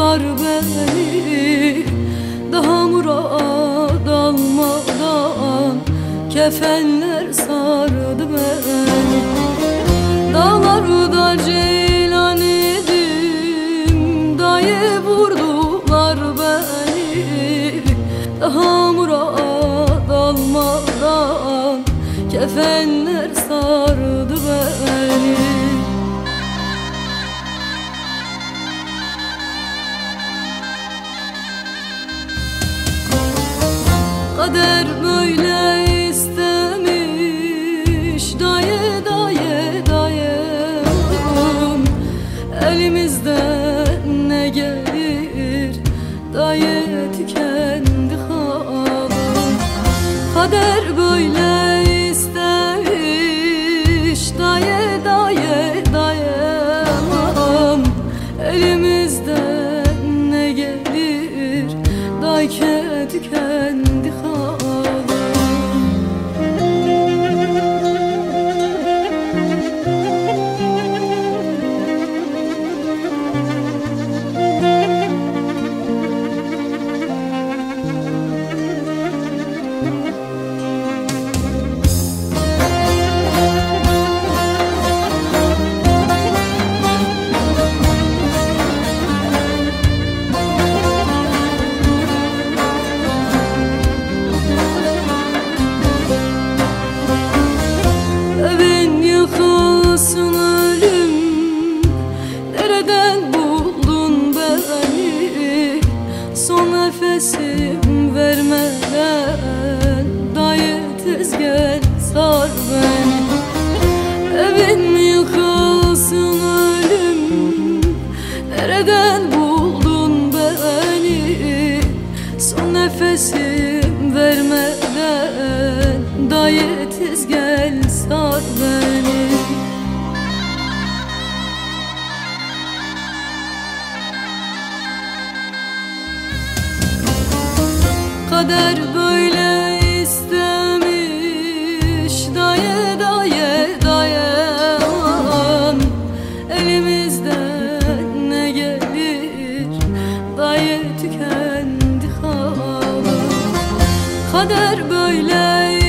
yollar beni Daha murad almadan Kefenler sardı beni. Dağlarda ceylan idim Dayı vurdular beni. Daha murad almadan Kefenler sardı beni. Kader böyle istemiş. Dayı dayı dayım Elimizden ne gelir? Dayı tükendi halim Kader böyle istemiş. Dayı dayı dayım Elimizden ne gelir? Dayke tükendi Nereden buldun beni? Son nefesim vermeden Dayı tez gel sar beni. Kader böyle Kader böyle